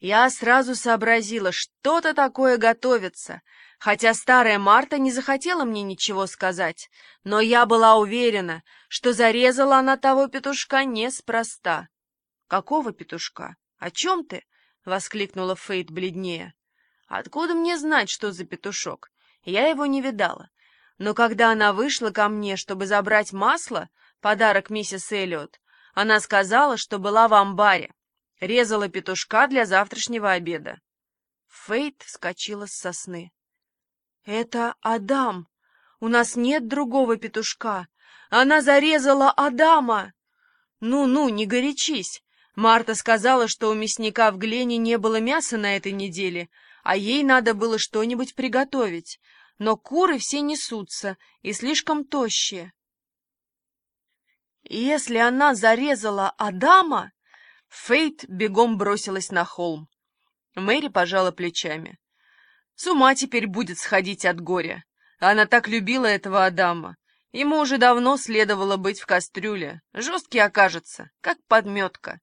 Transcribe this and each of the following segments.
Я сразу сообразила, что-то такое готовится, хотя старая Марта не захотела мне ничего сказать, но я была уверена, что зарезала она того петушка неспроста. — Какого петушка? О чем ты? — воскликнула Фейт бледнее. — Откуда мне знать, что за петушок? Я его не видала. Но когда она вышла ко мне, чтобы забрать масло, подарок миссис Эллиот, она сказала, что была в амбаре. Резала петушка для завтрашнего обеда. Фейт вскочила с сосны. — Это Адам! У нас нет другого петушка! Она зарезала Адама! Ну-ну, не горячись! Марта сказала, что у мясника в Глене не было мяса на этой неделе, а ей надо было что-нибудь приготовить. Но куры все несутся и слишком тощие. Если она зарезала Адама, Фейт бегом бросилась на холм. Мэри пожала плечами. С ума теперь будет сходить от горя. Она так любила этого Адама. Ему уже давно следовало быть в кастрюле. Жесткий окажется, как подметка.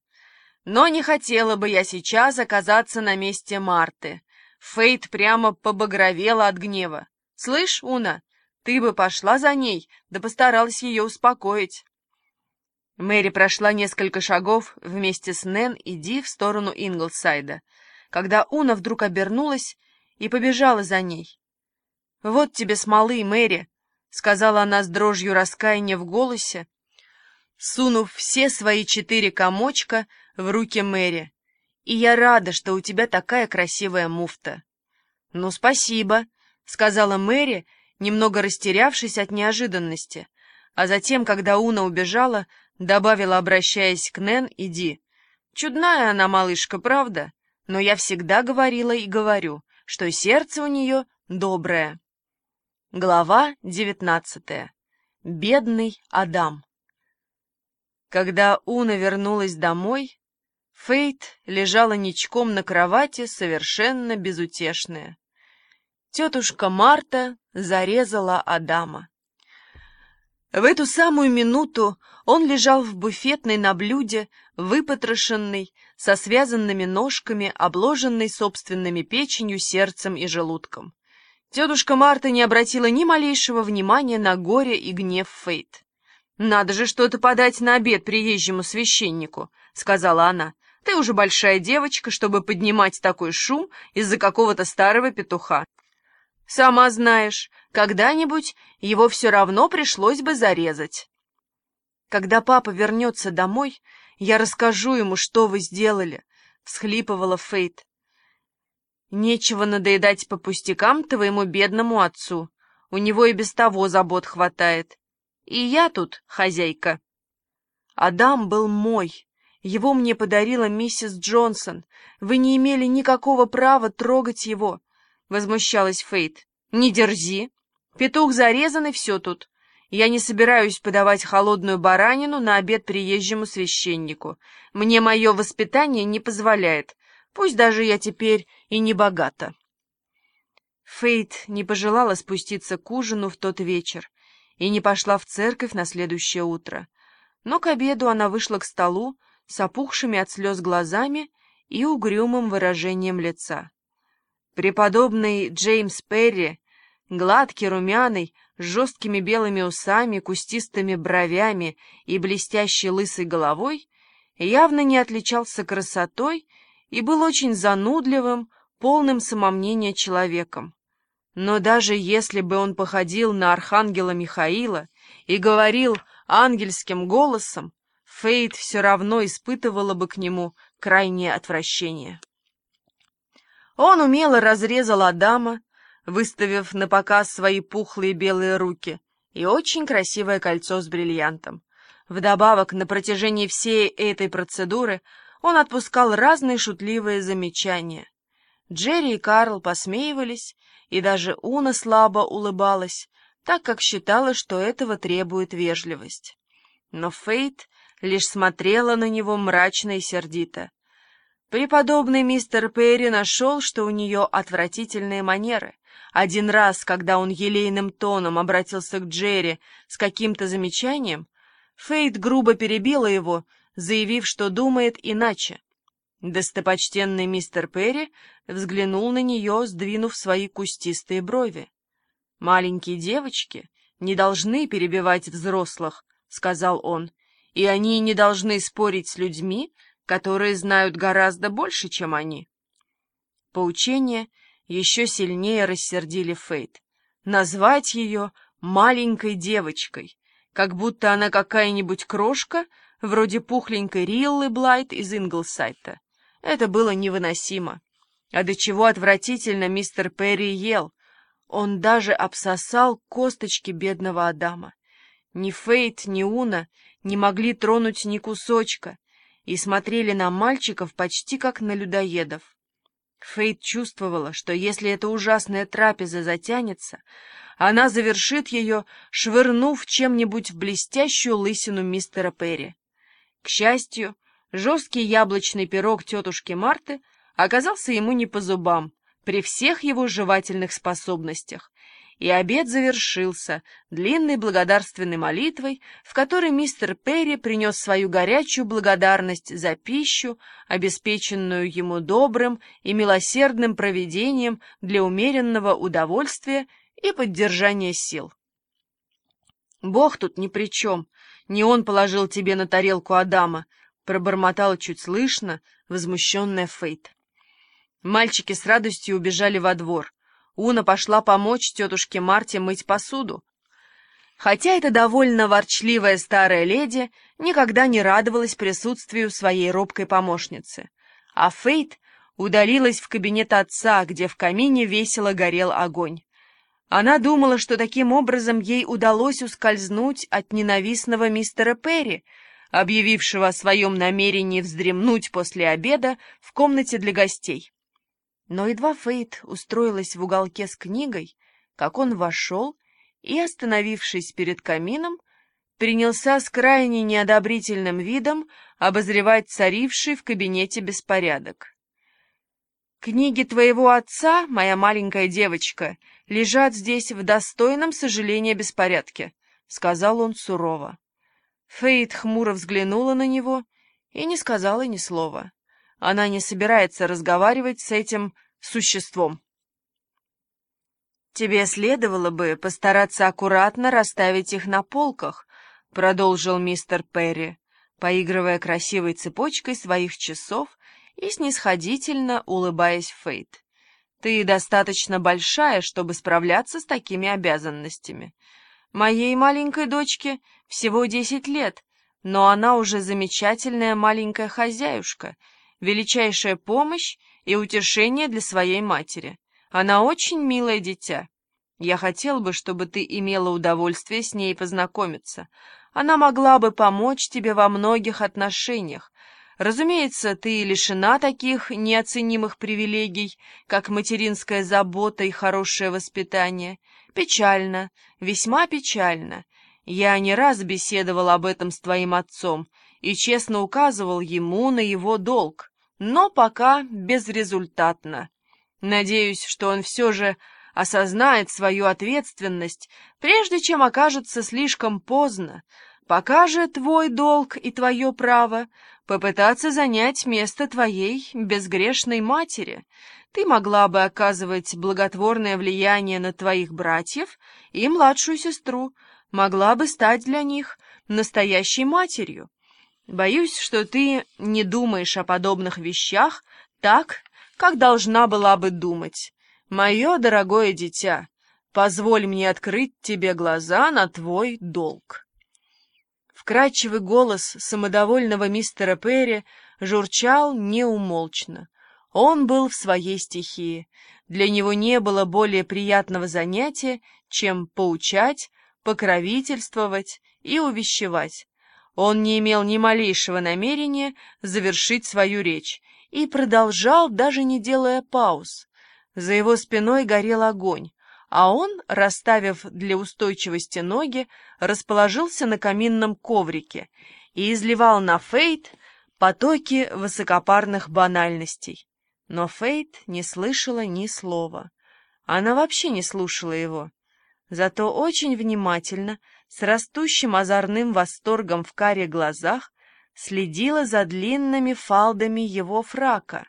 Но не хотела бы я сейчас оказаться на месте Марты. Фейт прямо побагровела от гнева. «Слышь, Уна, ты бы пошла за ней, да постаралась ее успокоить». Мэри прошла несколько шагов вместе с Нэн и Ди в сторону Инглсайда, когда Уна вдруг обернулась и побежала за ней. «Вот тебе смолы, Мэри», — сказала она с дрожью раскаяния в голосе, сунув все свои четыре комочка в руки Мэри. «И я рада, что у тебя такая красивая муфта». «Ну, спасибо», — сказала Мэри, немного растерявшись от неожиданности, а затем, когда Уна убежала, добавила, обращаясь к Нэн и Ди. Чудная она малышка, правда? Но я всегда говорила и говорю, что сердце у нее доброе. Глава девятнадцатая. Бедный Адам. Когда Уна вернулась домой, Фейт лежала ничком на кровати, совершенно безутешная. Тетушка Марта зарезала Адама. В эту самую минуту он лежал в буфетной на блюде, выпотрошенный, со связанными ножками, обложенный собственными печенью, сердцем и желудком. Тетушка Марта не обратила ни малейшего внимания на горе и гнев Фейт. «Надо же что-то подать на обед приезжему священнику», — сказала она. «Ты уже большая девочка, чтобы поднимать такой шум из-за какого-то старого петуха. Сама знаешь, когда-нибудь его все равно пришлось бы зарезать. Когда папа вернется домой, я расскажу ему, что вы сделали, — всхлипывала Фейт. Нечего надоедать по пустякам твоему бедному отцу. У него и без того забот хватает. И я тут хозяйка. Адам был мой. Его мне подарила миссис Джонсон. Вы не имели никакого права трогать его. — возмущалась Фейт. «Не дерзи. Петух зарезан, и все тут. Я не собираюсь подавать холодную баранину на обед приезжему священнику. Мне мое воспитание не позволяет. Пусть даже я теперь и не богата». Фейт не пожелала спуститься к ужину в тот вечер и не пошла в церковь на следующее утро. Но к обеду она вышла к столу с опухшими от слез глазами и угрюмым выражением лица. Преподобный Джеймс Перри, гладкий, румяный, с жесткими белыми усами, кустистыми бровями и блестящей лысой головой, явно не отличался красотой и был очень занудливым, полным самомнения человеком. Но даже если бы он походил на архангела Михаила и говорил ангельским голосом, Фейт все равно испытывала бы к нему крайнее отвращение. Он умело разрезал Адама, выставив на показ свои пухлые белые руки и очень красивое кольцо с бриллиантом. Вдобавок, на протяжении всей этой процедуры он отпускал разные шутливые замечания. Джерри и Карл посмеивались, и даже Уна слабо улыбалась, так как считала, что этого требует вежливость. Но Фейт лишь смотрела на него мрачно и сердито. Преподобный мистер Перри нашел, что у нее отвратительные манеры. Один раз, когда он елейным тоном обратился к Джерри с каким-то замечанием, Фейт грубо перебила его, заявив, что думает иначе. Достопочтенный мистер Перри взглянул на нее, сдвинув свои кустистые брови. «Маленькие девочки не должны перебивать взрослых», — сказал он, — «и они не должны спорить с людьми, которые знают гораздо больше, чем они». Поучения еще сильнее рассердили Фейт. Назвать ее маленькой девочкой, как будто она какая-нибудь крошка, вроде пухленькой Риллы Блайт из Инглсайта. Это было невыносимо. А до чего отвратительно мистер Перри ел. Он даже обсосал косточки бедного Адама. Ни Фейт, ни Уна не могли тронуть ни кусочка и смотрели на мальчиков почти как на людоедов. Фейт чувствовала, что если эта ужасная трапеза затянется, она завершит ее, швырнув чем-нибудь в блестящую лысину мистера Перри. К счастью, жесткий яблочный пирог тетушки Марты оказался ему не по зубам при всех его жевательных способностях, и обед завершился длинной благодарственной молитвой, в которой мистер Перри принес свою горячую благодарность за пищу, обеспеченную ему добрым и милосердным проведением для умеренного удовольствия и поддержания сил. «Бог тут ни при чем, не он положил тебе на тарелку Адама», пробормотала чуть слышно возмущенная Фейт. Мальчики с радостью убежали во двор. Уна пошла помочь тетушке Марте мыть посуду. Хотя эта довольно ворчливая старая леди никогда не радовалась присутствию своей робкой помощницы. А Фейт удалилась в кабинет отца, где в камине весело горел огонь. Она думала, что таким образом ей удалось ускользнуть от ненавистного мистера Перри, объявившего о своем намерении вздремнуть после обеда в комнате для гостей. Но едва Фейт устроилась в уголке с книгой, как он вошел и, остановившись перед камином, принялся с крайне неодобрительным видом обозревать царивший в кабинете беспорядок. «Книги твоего отца, моя маленькая девочка, лежат здесь в достойном сожаления беспорядке», — сказал он сурово. Фейт хмуро взглянула на него и не сказала ни слова. Она не собирается разговаривать с этим существом. «Тебе следовало бы постараться аккуратно расставить их на полках», — продолжил мистер Перри, поигрывая красивой цепочкой своих часов и снисходительно улыбаясь Фейт. «Ты достаточно большая, чтобы справляться с такими обязанностями. Моей маленькой дочке всего десять лет, но она уже замечательная маленькая хозяюшка — величайшая помощь и утешение для своей матери. Она очень милое дитя. Я хотел бы, чтобы ты имела удовольствие с ней познакомиться. Она могла бы помочь тебе во многих отношениях. Разумеется, ты лишена таких неоценимых привилегий, как материнская забота и хорошее воспитание. Печально, весьма печально. Я не раз беседовал об этом с твоим отцом, и честно указывал ему на его долг, но пока безрезультатно. Надеюсь, что он все же осознает свою ответственность, прежде чем окажется слишком поздно. Пока же твой долг и твое право попытаться занять место твоей безгрешной матери. Ты могла бы оказывать благотворное влияние на твоих братьев и младшую сестру, могла бы стать для них настоящей матерью. Боюсь, что ты не думаешь о подобных вещах так, как должна была бы думать. Мое дорогое дитя, позволь мне открыть тебе глаза на твой долг. Вкрадчивый голос самодовольного мистера Перри журчал неумолчно. Он был в своей стихии. Для него не было более приятного занятия, чем поучать, покровительствовать и увещевать. Он не имел ни малейшего намерения завершить свою речь и продолжал, даже не делая пауз. За его спиной горел огонь, а он, расставив для устойчивости ноги, расположился на каминном коврике и изливал на Фейт потоки высокопарных банальностей. Но Фейт не слышала ни слова. Она вообще не слушала его. Зато очень внимательно с растущим озорным восторгом в каре глазах следила за длинными фалдами его фрака.